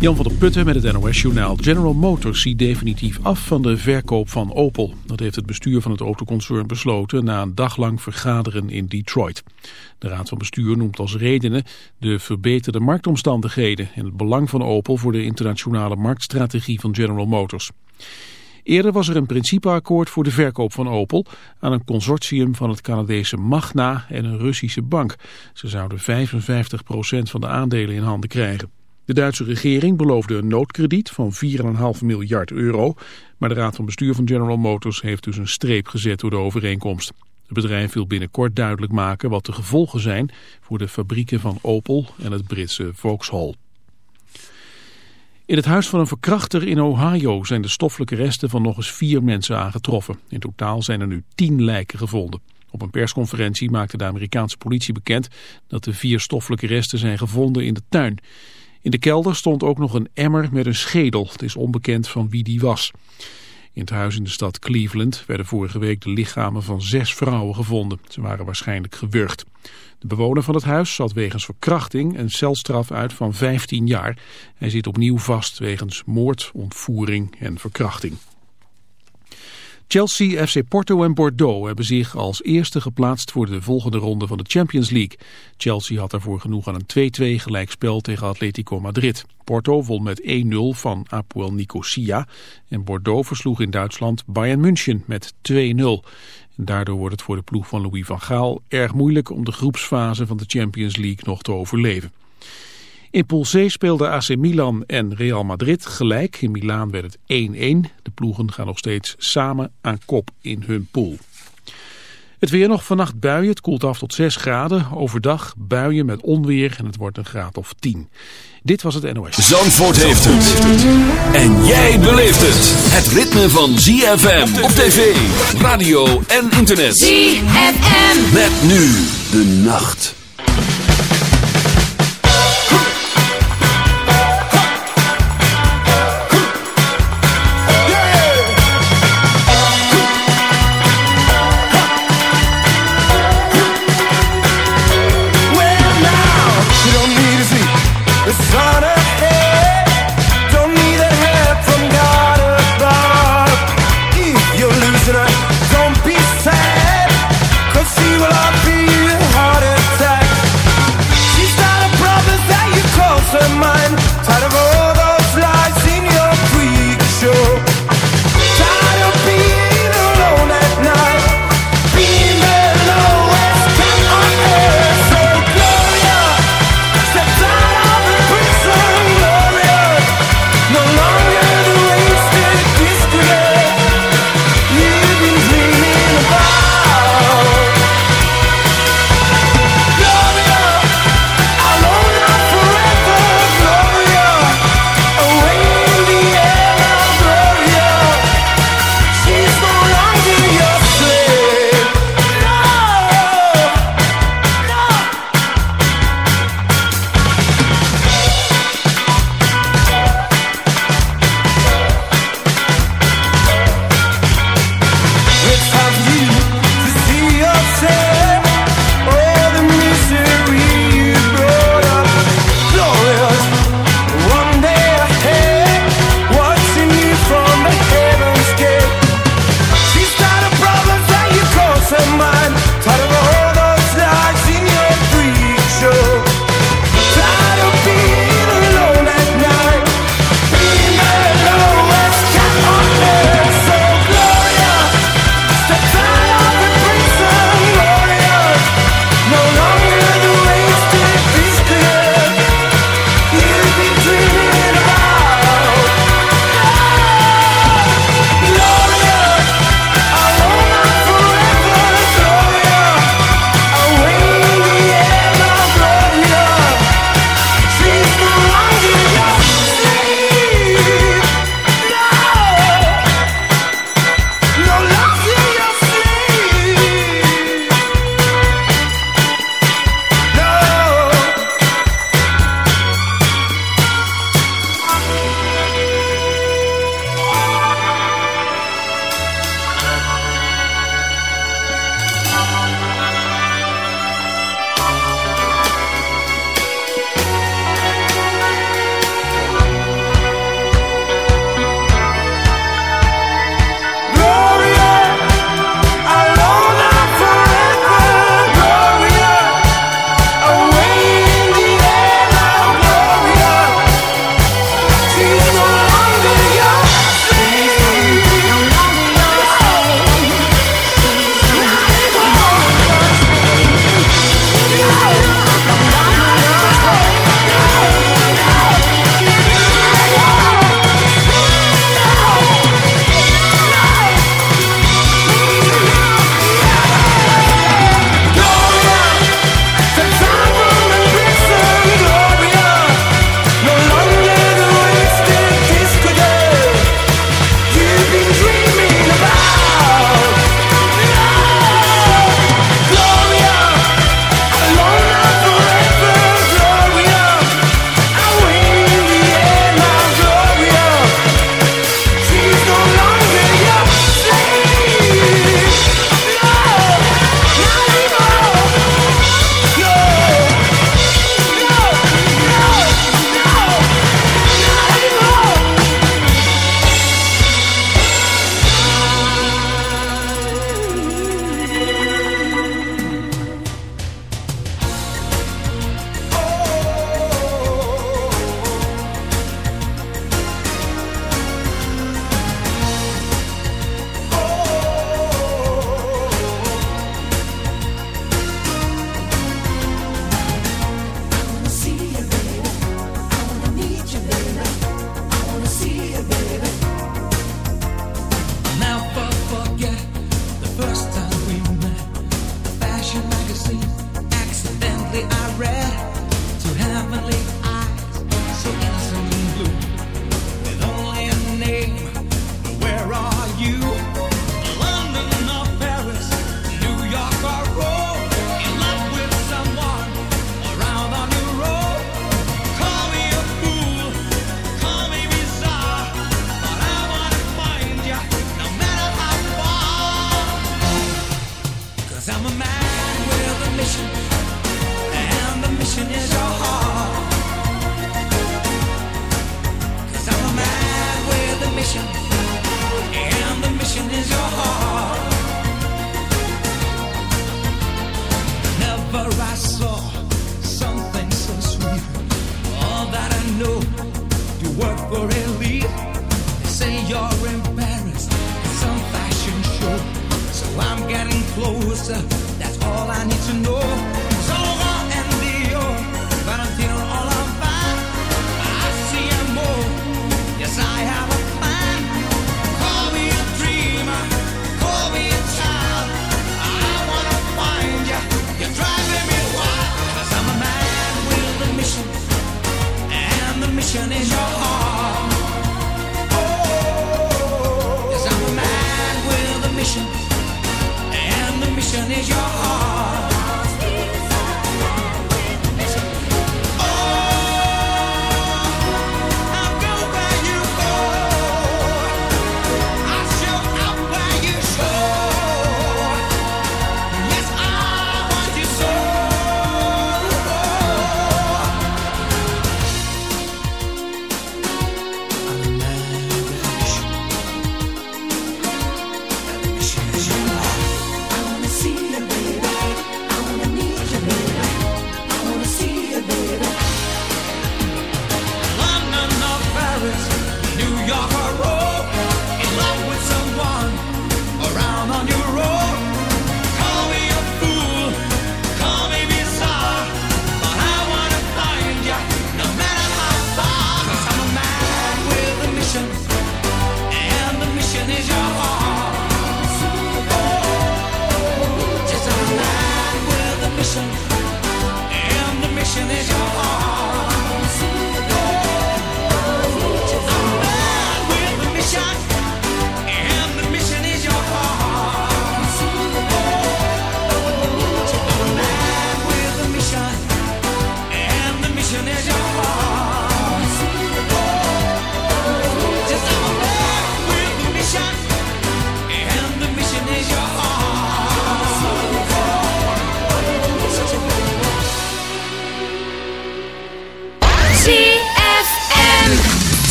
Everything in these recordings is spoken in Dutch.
Jan van der Putten met het NOS-journaal. General Motors ziet definitief af van de verkoop van Opel. Dat heeft het bestuur van het autoconcern besloten na een daglang vergaderen in Detroit. De raad van bestuur noemt als redenen de verbeterde marktomstandigheden... en het belang van Opel voor de internationale marktstrategie van General Motors. Eerder was er een principeakkoord voor de verkoop van Opel aan een consortium van het Canadese Magna en een Russische bank. Ze zouden 55% van de aandelen in handen krijgen. De Duitse regering beloofde een noodkrediet van 4,5 miljard euro, maar de raad van bestuur van General Motors heeft dus een streep gezet door de overeenkomst. Het bedrijf wil binnenkort duidelijk maken wat de gevolgen zijn voor de fabrieken van Opel en het Britse Vauxhall. In het huis van een verkrachter in Ohio zijn de stoffelijke resten van nog eens vier mensen aangetroffen. In totaal zijn er nu tien lijken gevonden. Op een persconferentie maakte de Amerikaanse politie bekend dat de vier stoffelijke resten zijn gevonden in de tuin. In de kelder stond ook nog een emmer met een schedel. Het is onbekend van wie die was. In het huis in de stad Cleveland werden vorige week de lichamen van zes vrouwen gevonden. Ze waren waarschijnlijk gewurgd. De bewoner van het huis zat wegens verkrachting een celstraf uit van 15 jaar. Hij zit opnieuw vast wegens moord, ontvoering en verkrachting. Chelsea, FC Porto en Bordeaux hebben zich als eerste geplaatst voor de volgende ronde van de Champions League. Chelsea had daarvoor genoeg aan een 2-2 gelijkspel tegen Atletico Madrid. Porto won met 1-0 van Apoel Nicosia en Bordeaux versloeg in Duitsland Bayern München met 2-0. Daardoor wordt het voor de ploeg van Louis van Gaal erg moeilijk om de groepsfase van de Champions League nog te overleven. In Pool C speelden AC Milan en Real Madrid gelijk. In Milaan werd het 1-1. De ploegen gaan nog steeds samen aan kop in hun pool. Het weer nog vannacht buien. Het koelt af tot 6 graden. Overdag buien met onweer en het wordt een graad of 10. Dit was het NOS. Zandvoort heeft het. En jij beleeft het. Het ritme van ZFM op tv, radio en internet. ZFM. Met nu de nacht.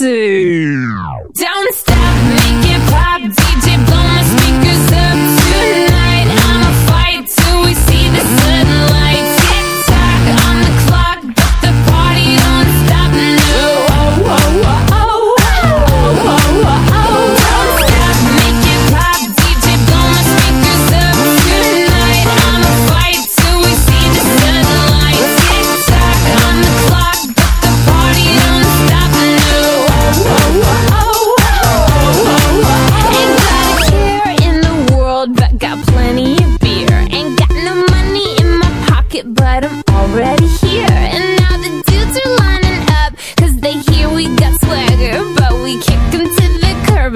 Don't stop, make it pop.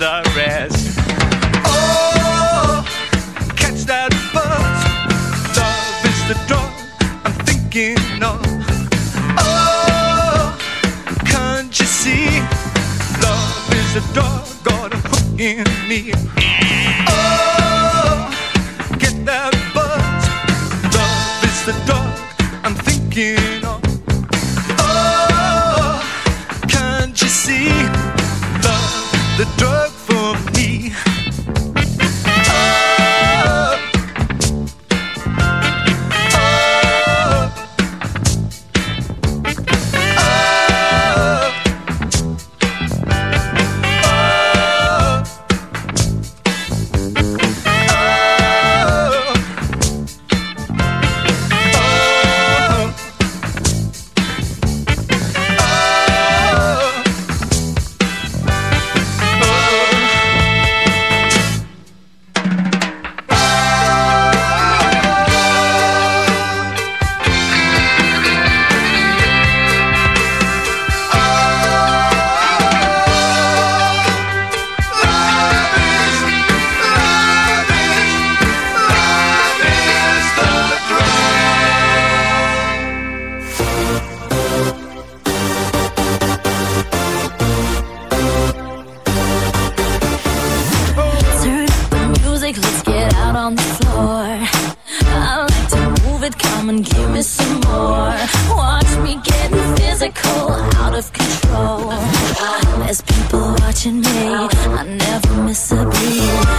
dive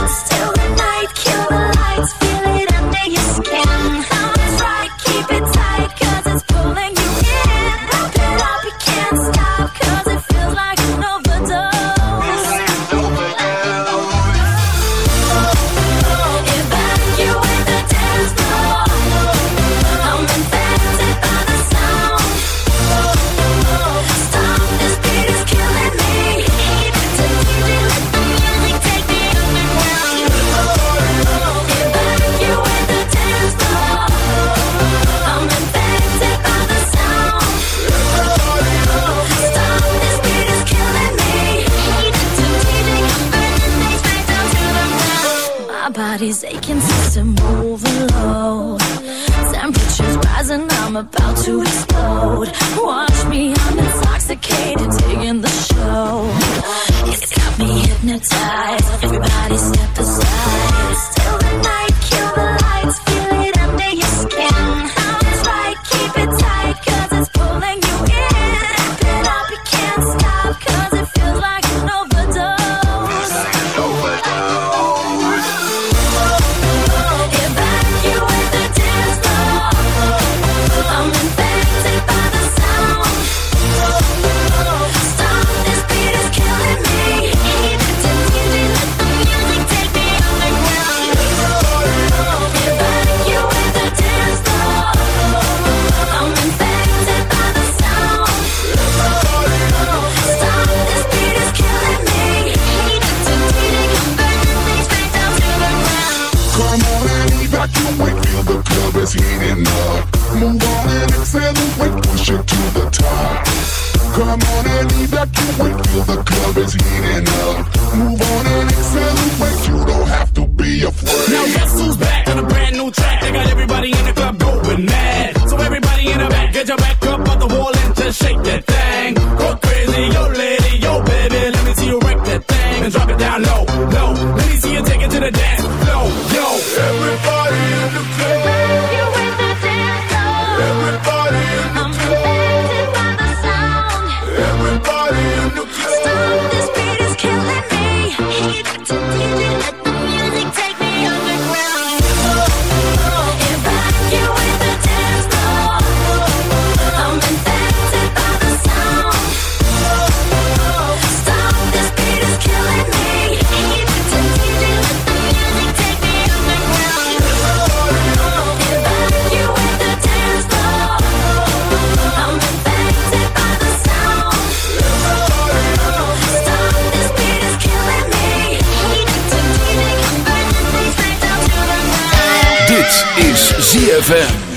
still I can't wait till the club is heating up. Move on and accelerate, you don't have to be afraid. Now guess who's back on a brand new track? They got everybody in the club going mad. So everybody in the back, get your back ZFM.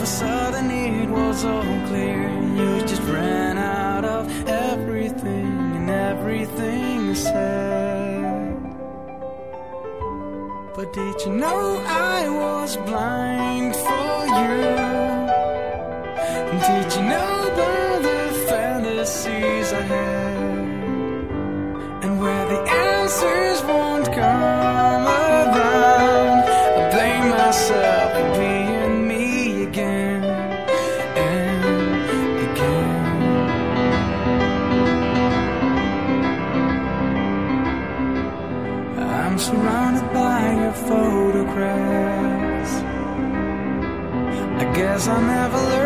of a sudden it was all clear. You just ran out of everything and everything said. But did you know I was blind for you? Did you know I'll never learn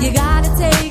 You gotta take